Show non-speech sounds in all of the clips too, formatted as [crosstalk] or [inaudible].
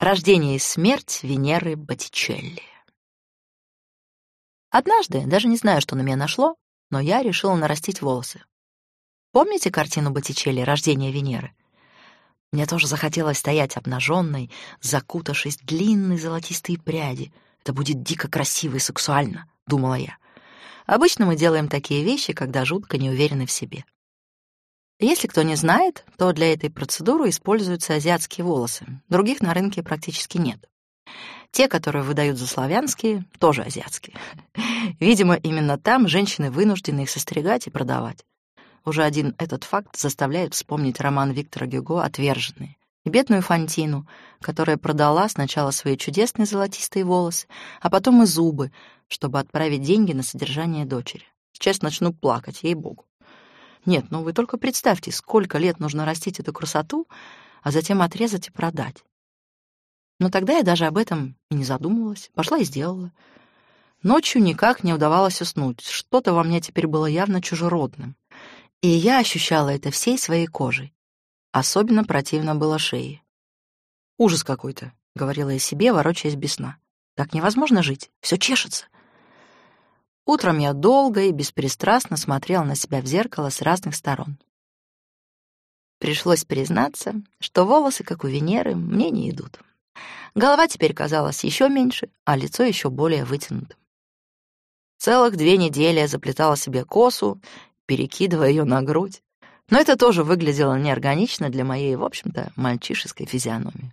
Рождение и смерть Венеры Боттичелли. Однажды, даже не знаю, что на меня нашло, но я решила нарастить волосы. Помните картину Боттичелли «Рождение Венеры»? Мне тоже захотелось стоять обнаженной, закутавшись длинные золотистые пряди. Это будет дико красиво и сексуально, думала я. Обычно мы делаем такие вещи, когда жутко не уверены в себе. Если кто не знает, то для этой процедуры используются азиатские волосы. Других на рынке практически нет. Те, которые выдают за славянские, тоже азиатские. [laughs] Видимо, именно там женщины вынуждены их состригать и продавать. Уже один этот факт заставляет вспомнить роман Виктора Гюго «Отверженные» и бедную Фантину, которая продала сначала свои чудесные золотистые волосы, а потом и зубы, чтобы отправить деньги на содержание дочери. Сейчас начну плакать, ей-богу. Нет, ну вы только представьте, сколько лет нужно растить эту красоту, а затем отрезать и продать. Но тогда я даже об этом и не задумывалась, пошла и сделала. Ночью никак не удавалось уснуть, что-то во мне теперь было явно чужеродным. И я ощущала это всей своей кожей. Особенно противно было шее. «Ужас какой-то», — говорила я себе, ворочаясь без сна. «Так невозможно жить, все чешется». Утром я долго и беспристрастно смотрела на себя в зеркало с разных сторон. Пришлось признаться, что волосы, как у Венеры, мне не идут. Голова теперь казалась еще меньше, а лицо еще более вытянутым. Целых две недели я заплетала себе косу, перекидывая ее на грудь. Но это тоже выглядело неорганично для моей, в общем-то, мальчишеской физиономии.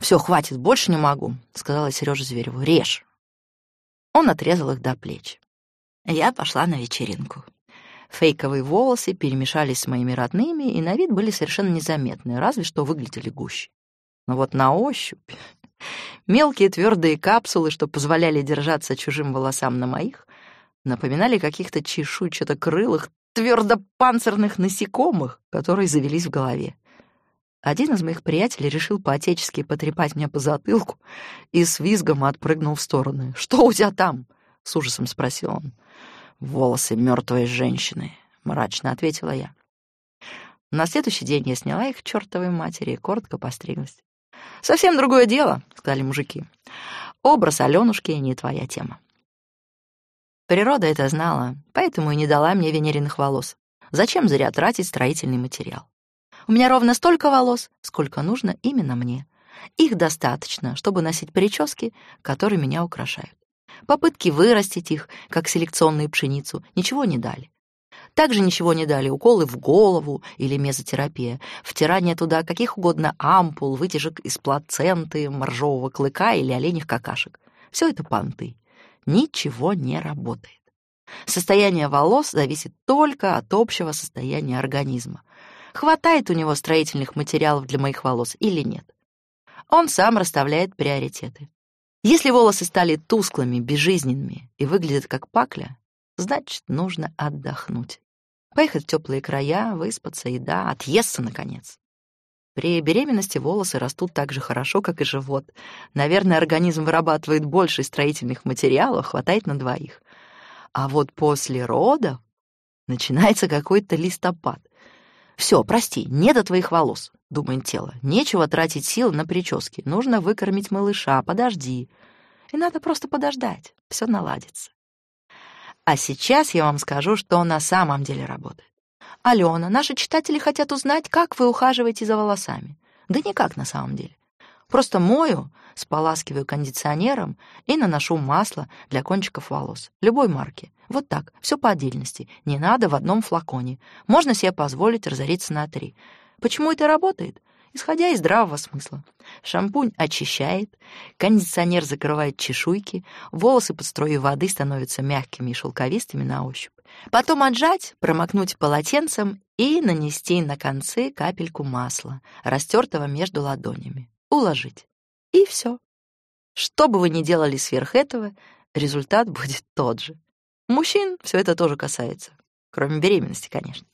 «Все, хватит, больше не могу», — сказала Сережа Звереву. «Режь». Он отрезал их до плеч. Я пошла на вечеринку. Фейковые волосы перемешались с моими родными и на вид были совершенно незаметны, разве что выглядели гуще. Но вот на ощупь... [laughs] Мелкие твердые капсулы, что позволяли держаться чужим волосам на моих, напоминали каких-то чешуйчато-крылых, твердопанцирных насекомых, которые завелись в голове. Один из моих приятелей решил по-отечески потрепать меня по затылку и с визгом отпрыгнул в сторону. «Что у тебя там?» — с ужасом спросил он. «Волосы мертвой женщины», — мрачно ответила я. На следующий день я сняла их чертовой матери и коротко постриглась. «Совсем другое дело», — сказали мужики. «Образ Алёнушки не твоя тема». Природа это знала, поэтому и не дала мне венериных волос. Зачем зря тратить строительный материал? У меня ровно столько волос, сколько нужно именно мне. Их достаточно, чтобы носить прически, которые меня украшают. Попытки вырастить их, как селекционную пшеницу, ничего не дали. Также ничего не дали уколы в голову или мезотерапия, втирание туда каких угодно ампул, вытяжек из плаценты, моржового клыка или оленьих какашек. Все это понты. Ничего не работает. Состояние волос зависит только от общего состояния организма хватает у него строительных материалов для моих волос или нет. Он сам расставляет приоритеты. Если волосы стали тусклыми, безжизненными и выглядят как пакля, значит, нужно отдохнуть. Поехать в теплые края, выспаться и, да, отъесться, наконец. При беременности волосы растут так же хорошо, как и живот. Наверное, организм вырабатывает больше строительных материалов, хватает на двоих. А вот после родов начинается какой-то листопад — все, прости, не до твоих волос, думает тело. Нечего тратить силы на прически. Нужно выкормить малыша, подожди. И надо просто подождать, все наладится. А сейчас я вам скажу, что на самом деле работает. Алена, наши читатели хотят узнать, как вы ухаживаете за волосами. Да никак на самом деле. Просто мою, споласкиваю кондиционером и наношу масло для кончиков волос. Любой марки. Вот так, все по отдельности. Не надо в одном флаконе. Можно себе позволить разориться на три. Почему это работает? Исходя из здравого смысла. Шампунь очищает, кондиционер закрывает чешуйки, волосы под струей воды становятся мягкими и шелковистыми на ощупь. Потом отжать, промокнуть полотенцем и нанести на концы капельку масла, растертого между ладонями уложить. И все. Что бы вы ни делали сверх этого, результат [laughs] будет тот же. Мужчин все это тоже касается, кроме беременности, конечно.